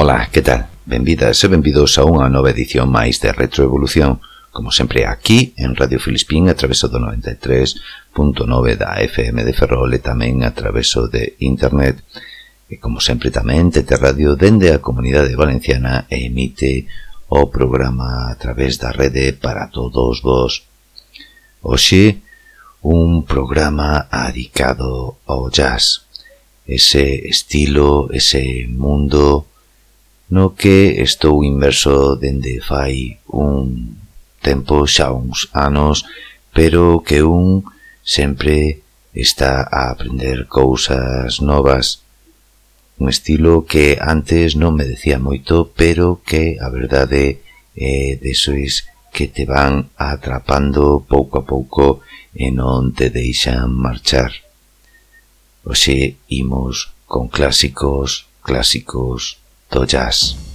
Ola, que tal? Benvidas e benvidos a unha nova edición máis de Retroevolución, como sempre aquí en Radio Filispín a traveso do 93.9 da FM de Ferrol e tamén a traveso de Internet. E como sempre tamén Tete Radio dende a Comunidade Valenciana e emite o programa a través da rede para todos vos. Oxe, un programa adicado ao jazz, ese estilo, ese mundo no que estou inverso dende fai un tempo xa uns anos, pero que un sempre está a aprender cousas novas. Un estilo que antes non me decía moito, pero que a verdade é desois que te van atrapando pouco a pouco e non te deixan marchar. Oxe, imos con clásicos, clásicos, do jazz.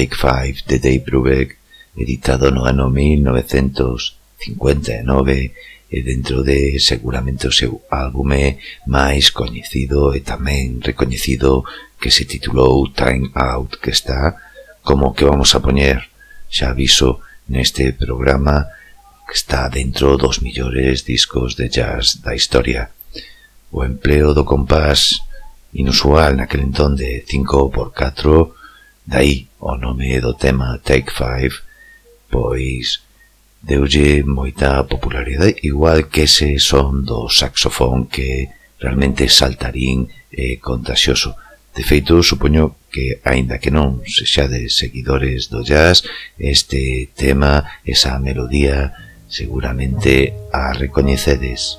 Take Five de Dave Brubeck, editado no ano 1959 e dentro de seguramente o seu álbume máis coñecido e tamén recoñecido que se titulou Time Out, que está como que vamos a poñer, xa aviso neste programa, que está dentro dos millores discos de jazz da historia. O empleo do compás inusual naquel entón de 5 por 4 Daí o nome do tema Take Five, pois deulle moita popularidade, igual que ese son do saxofón que realmente saltarín e contagioso. De feito, supoño que, aínda que non sexades seguidores do jazz, este tema, esa melodía, seguramente a recoñecedes.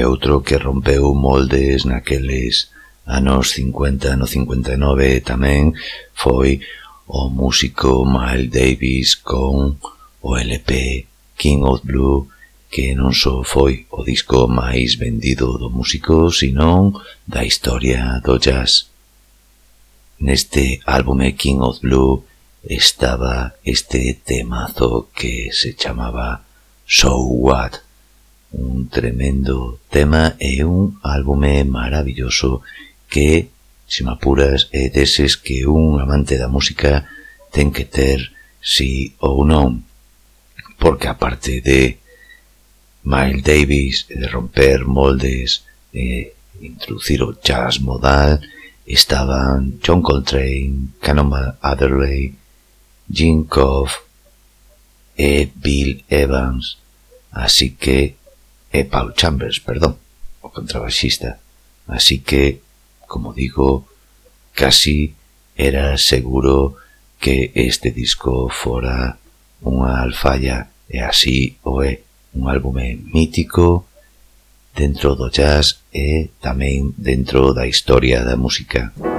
e outro que rompeu moldes naqueles anos 50 no 59 tamén foi o músico Miles Davis con o LP King of Blue que non só foi o disco máis vendido do músico, senón da historia do jazz. Neste álbume King of Blue estaba este temazo que se chamaba So What un tremendo tema e un álbume maravilloso que, se me apuras, é eh, deses que un amante da música ten que ter si ou non. Porque aparte de Miles Davis, de romper moldes, e introducir o jazz modal, estaban John Coltrane, Cannonball Adderley, Jim Koff e Bill Evans. Así que e Paul Chambers, perdón, o contrabaxista. Así que, como digo, casi era seguro que este disco fora unha alfalla e así o é un álbume mítico dentro do jazz e tamén dentro da historia da música. Música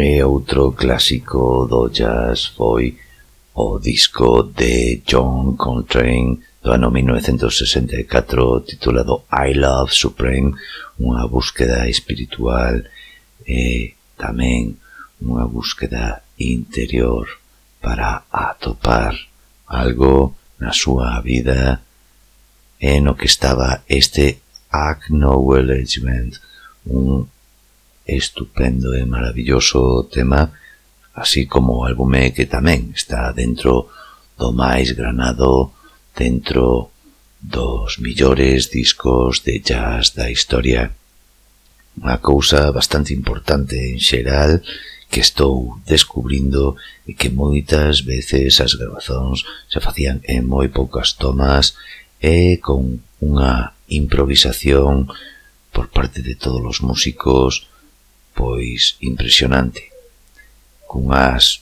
E outro clásico do jazz foi o disco de John Coltrane do ano 1964 titulado I Love Supreme, unha búsqueda espiritual e tamén unha búsqueda interior para atopar algo na súa vida e no que estaba este acknowledgement, un estupendo e maravilloso tema, así como o álbume que tamén está dentro do máis granado, dentro dos millores discos de jazz da historia. Unha cousa bastante importante en xeral que estou descubrindo e que moitas veces as grabazóns se facían en moi poucas tomas e con unha improvisación por parte de todos os músicos pois impresionante, cunhas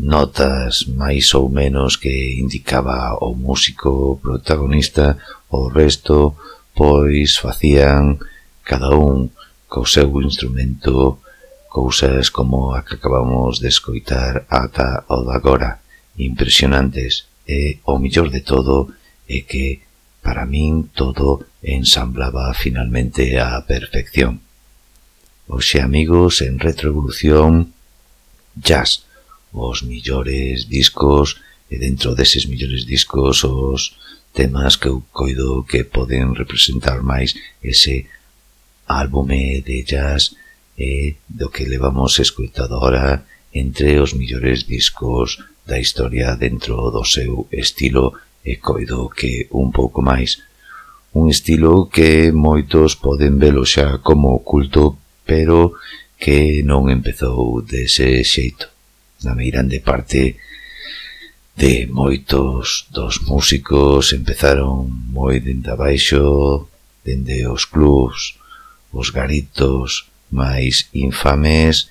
notas máis ou menos que indicaba o músico protagonista, o resto pois facían cada un co seu instrumento cousas como a que acabamos de escoitar ata o de agora, impresionantes, e o mellor de todo é que para min todo ensamblaba finalmente a perfección. Oxe, amigos, en Retroevolución Jazz, os millores discos e dentro deses millores discos os temas que eu coido que poden representar máis ese álbume de jazz e do que levamos escoitado ahora entre os millores discos da historia dentro do seu estilo e coido que un pouco máis. Un estilo que moitos poden velo xa como culto pero que non empezou dese xeito. Na meirande parte de moitos dos músicos empezaron moi dende abaixo, dende os clubs, os garitos máis infames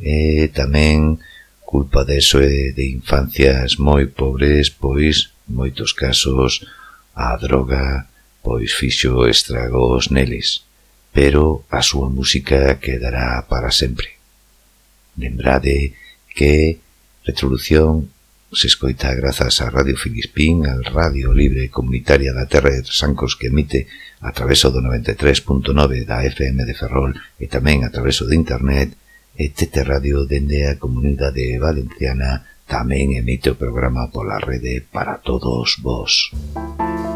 e tamén culpa deso é de infancias moi pobres, pois, moitos casos, a droga pois fixo estragos neles pero a súa música quedará para sempre. Lembrade que Retrovolución se escoita grazas a Radio Filispín, al Radio Libre Comunitaria da Terra de Trasancos que emite a traveso do 93.9 da FM de Ferrol e tamén a traveso de Internet e Tete Radio dende a Comunidade Valenciana tamén emite o programa pola rede para todos vos. Música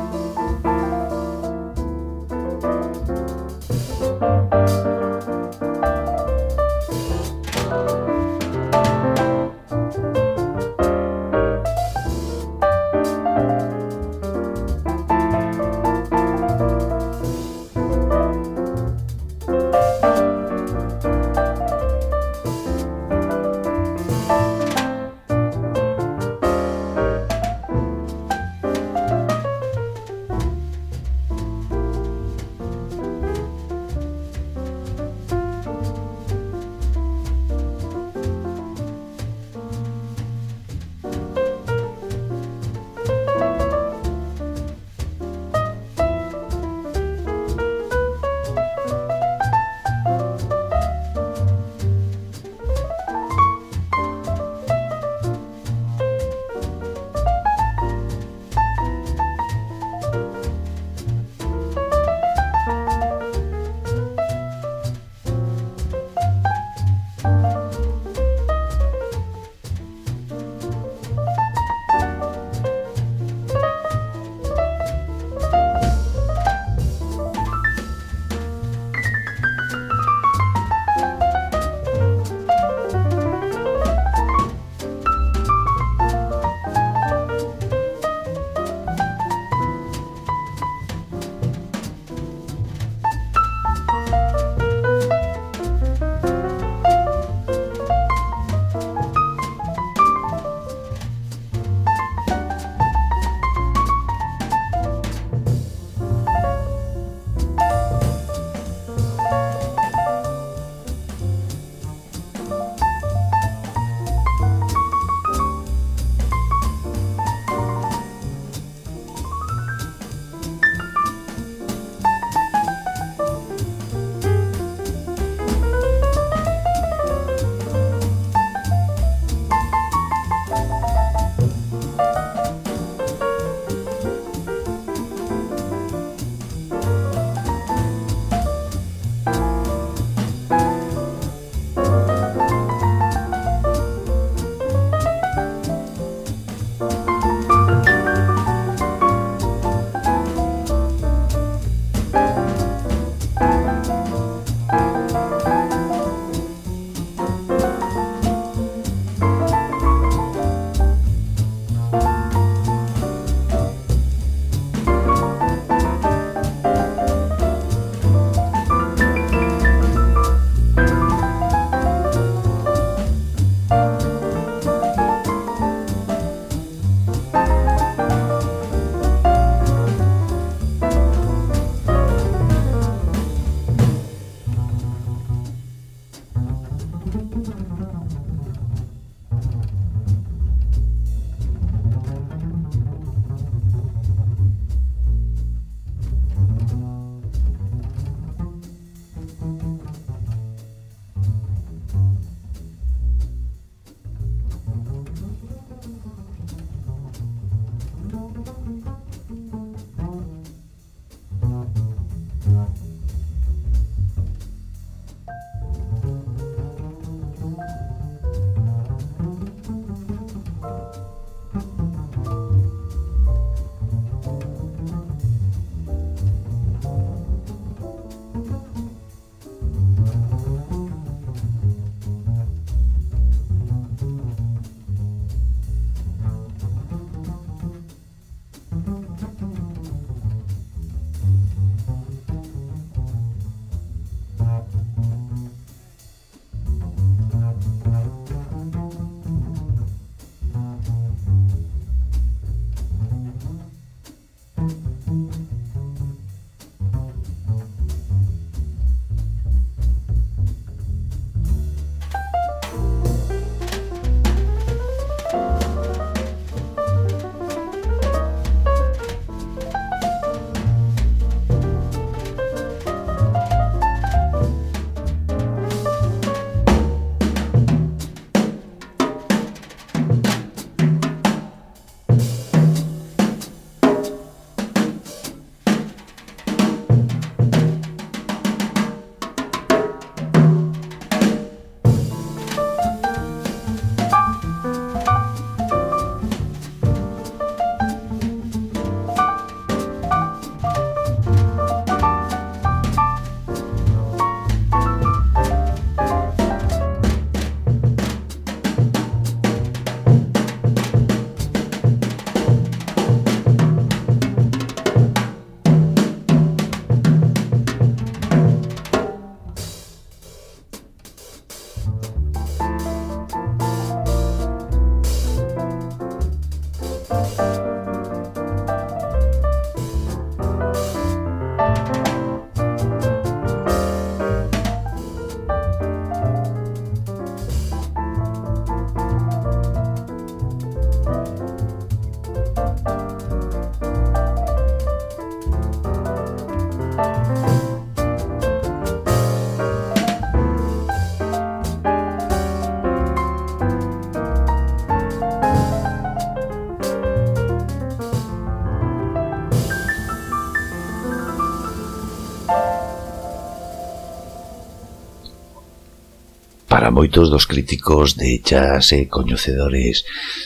moitos dos críticos de jazz e coñecedores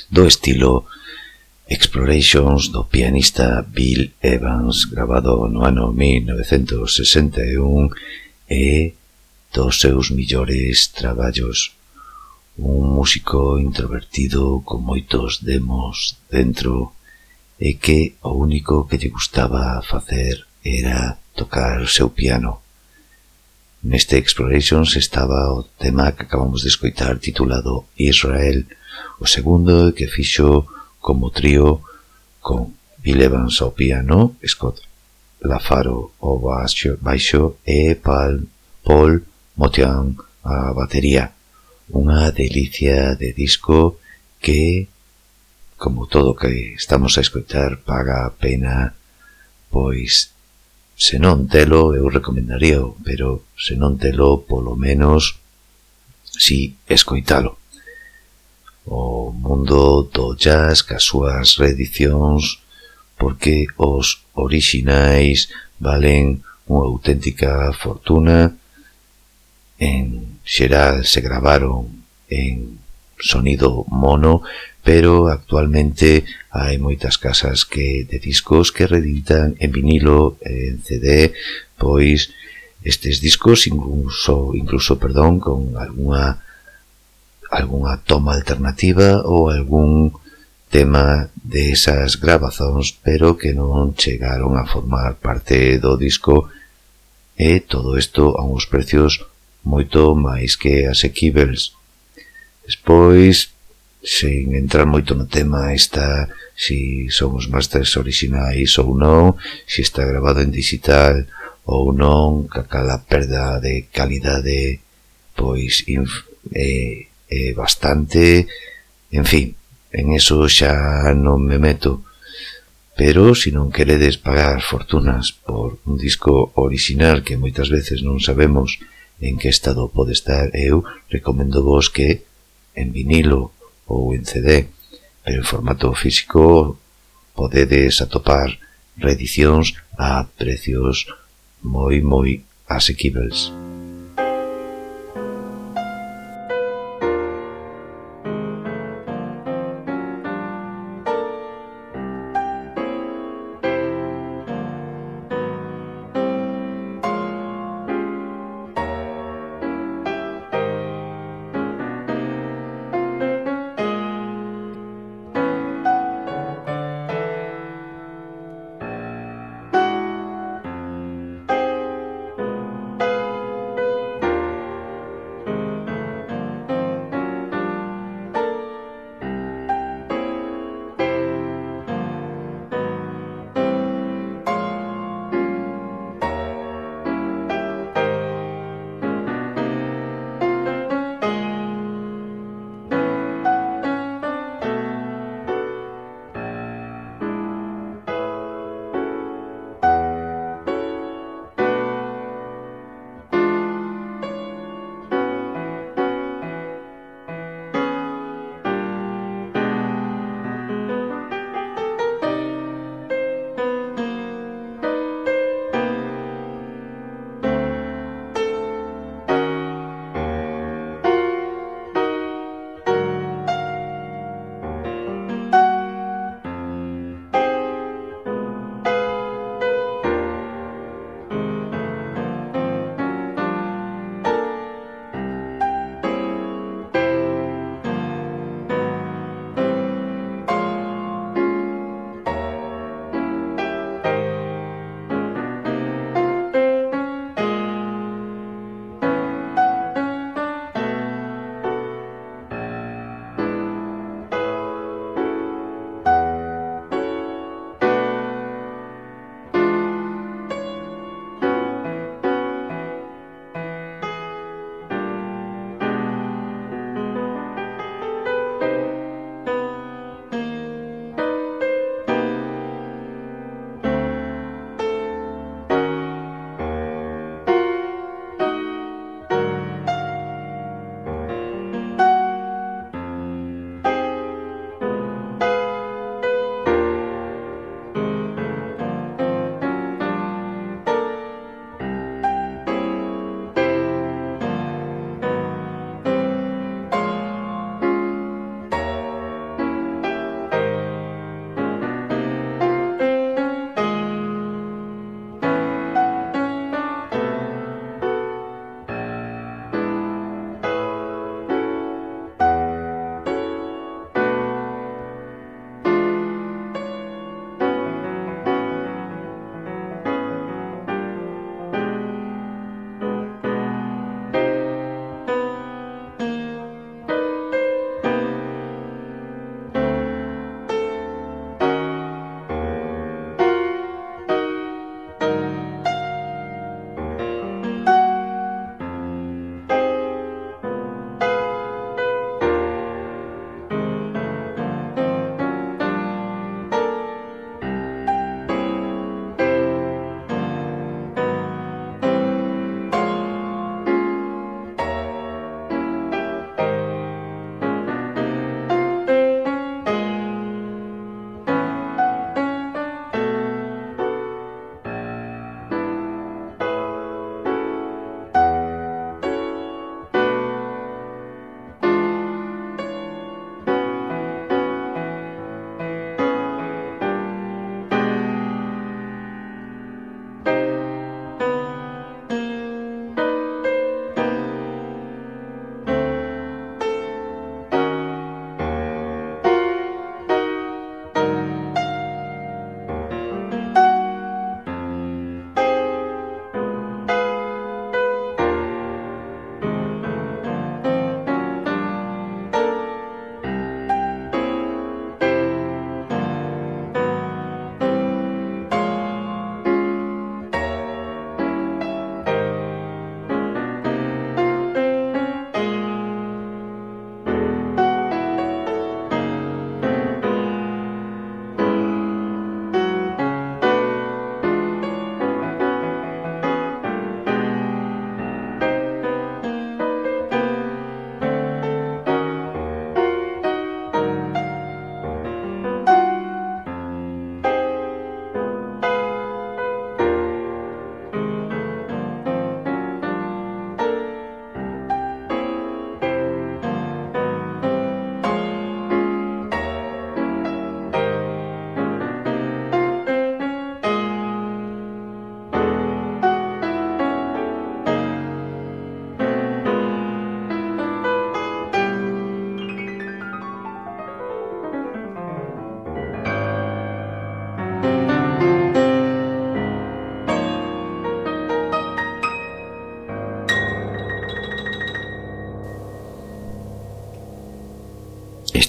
do estilo Explorations do pianista Bill Evans grabado no ano 1961 e dos seus millores traballos. Un músico introvertido con moitos demos dentro e que o único que lle gustaba facer era tocar o seu piano. Neste Explorations estaba o tema que acabamos de escoitar titulado Israel, o segundo que fixo como trío con Bill Evans ao piano, Scott Lafaro ao baixo, baixo e Paul, Paul Motian a batería. Unha delicia de disco que, como todo que estamos a escoitar, paga a pena, pois se non telo, eu recomendaría pero se non telo, polo menos, si escoitalo. O mundo do jazz, cas súas reedicións, porque os orixinais valen unha auténtica fortuna, en xeral se gravaron en sonido mono, pero actualmente hai moitas casas que de discos que reeditan en vinilo, en CD, pois estes discos incluso incluso, perdón, con algunha algunha toma alternativa ou algún tema de esas grabazóns, pero que non chegaron a formar parte do disco e todo isto a uns precios moito máis que asequibles. Despois, sen entrar moito no tema, está si son os masters orixinais ou non, se está grabado en digital ou non, que perda de calidade pois inf, eh, eh, bastante, en fin, en eso xa non me meto. Pero se non queredes pagar fortunas por un disco orixinal que moitas veces non sabemos en que estado pode estar eu, recomendo vos que en vinilo ou en CD, pero en formato físico podedes atopar reedicións a precios moi moi asequibles.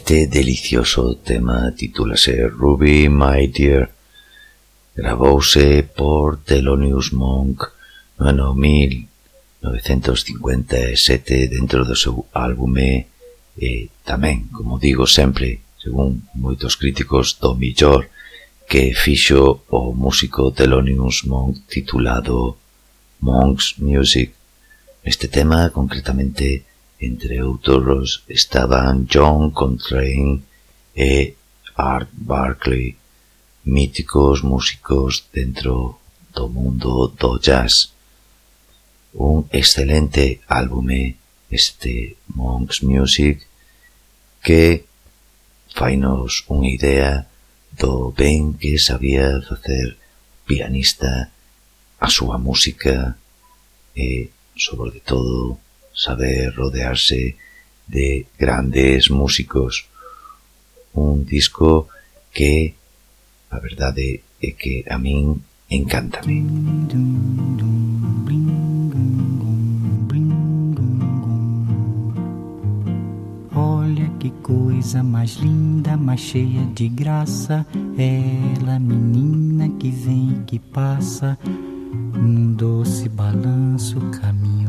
Este delicioso tema titúlase Ruby My Dear. Gravouse por Thelonious Monk no ano 1957 dentro do seu álbume e tamén, como digo sempre, según moitos críticos, do millor que fixo o músico Thelonious Monk titulado Monk's Music. Este tema, concretamente, Entre outros estaban John Coltrane e Art Barkley, míticos músicos dentro do mundo do jazz. Un excelente álbume este Monks Music que fainos unha idea do ben que sabía facer pianista a súa música e, sobre todo, saber rodearse de grandes músicos. Un disco que a verdade é que a min encántame. Olha que coisa mais linda, mais cheia de graça. Ela, menina que vem e que passa, num doce balanço, caminho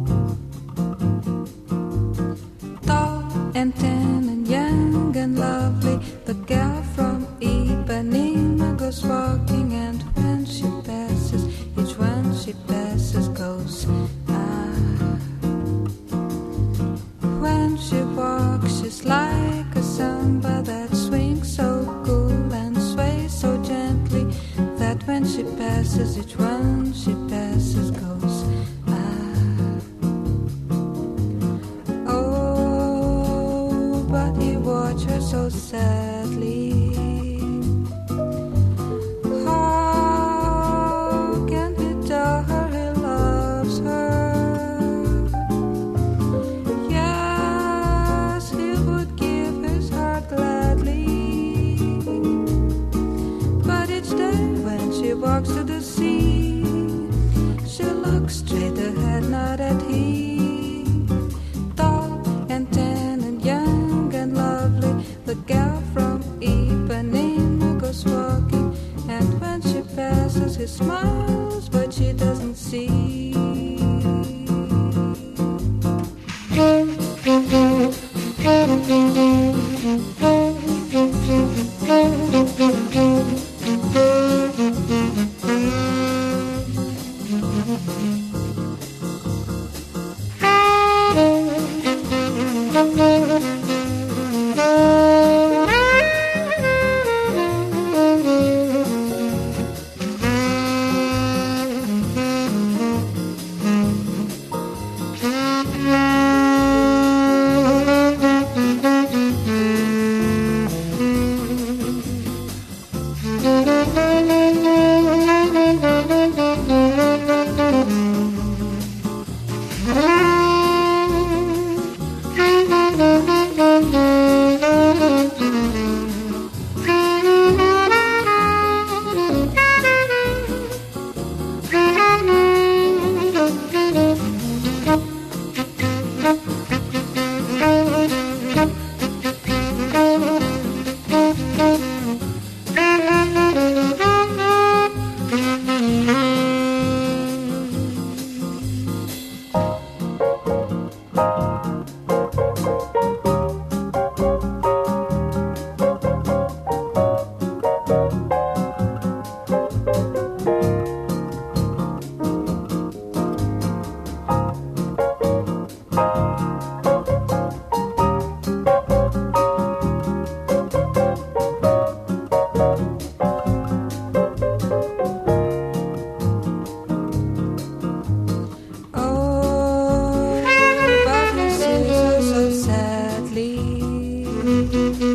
She passes, he smiles, but she doesn't see. Música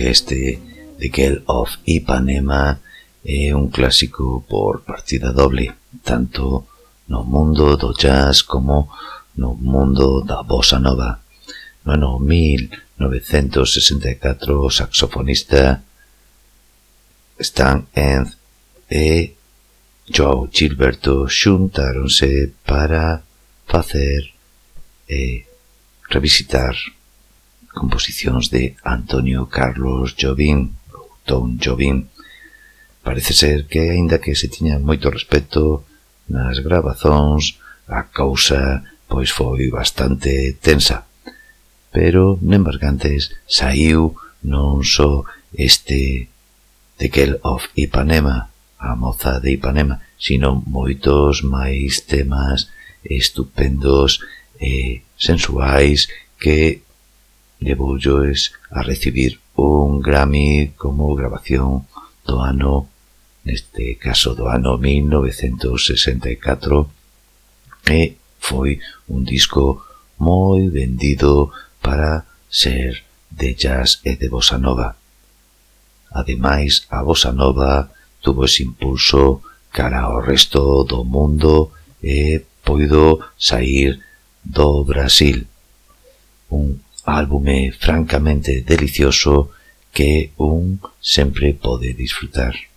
que este The Girl of Ipanema é un clásico por partida doble, tanto no mundo do jazz como no mundo da bossa nova. No ano 1964 o saxofonista Stan Enz e Joe Gilberto xuntáronse para facer e revisitar composicións de Antonio Carlos Jobim, ou Tom Jobim. Parece ser que, aínda que se tiña moito respecto nas grabazóns, a causa pois foi bastante tensa. Pero Nembargantes saiu non só este The Girl of Ipanema, a moza de Ipanema, sino moitos máis temas estupendos e sensuais que levoulles a recibir un Grammy como grabación do ano, neste caso do ano 1964, e foi un disco moi vendido para ser de jazz e de bossa nova. Ademais, a bossa nova tuvo ese impulso cara ao resto do mundo e poido sair do Brasil. Un álbume francamente delicioso que un sempre pode disfrutar.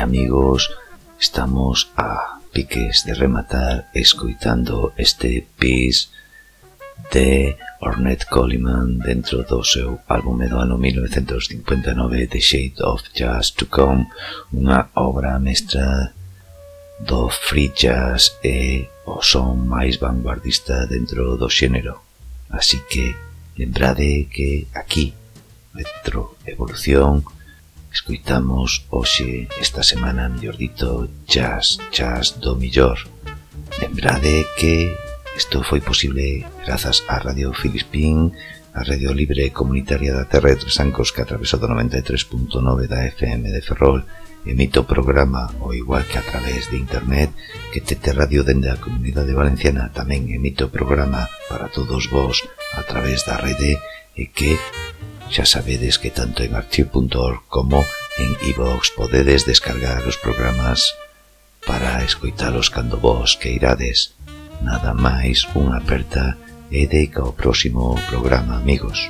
amigos, estamos a piques de rematar escoitando este piece de Ornette Coleman dentro do seu álbum do ano 1959 The Shade of Jazz to Come unha obra mestra do free jazz e o son máis vanguardista dentro do xénero. Así que lembrade que aquí Retro Evolución Escoitamos hoxe, esta semana, mellor dito, jazz, jazz do millor. Lembrade que isto foi posible grazas á Radio Filispín, a Radio Libre Comunitaria da Terra de Tres Ancos que atravesou do 93.9 da FM de Ferrol emite o programa o igual que a través de internet que Tete Radio dende a Comunidade Valenciana tamén emite o programa para todos vós a través da rede e que Xa sabedes que tanto en archive.org como en iVoox podedes descargar os programas para escoitalos cando vos queirades. Nada máis, unha aperta e deica ao próximo programa, amigos.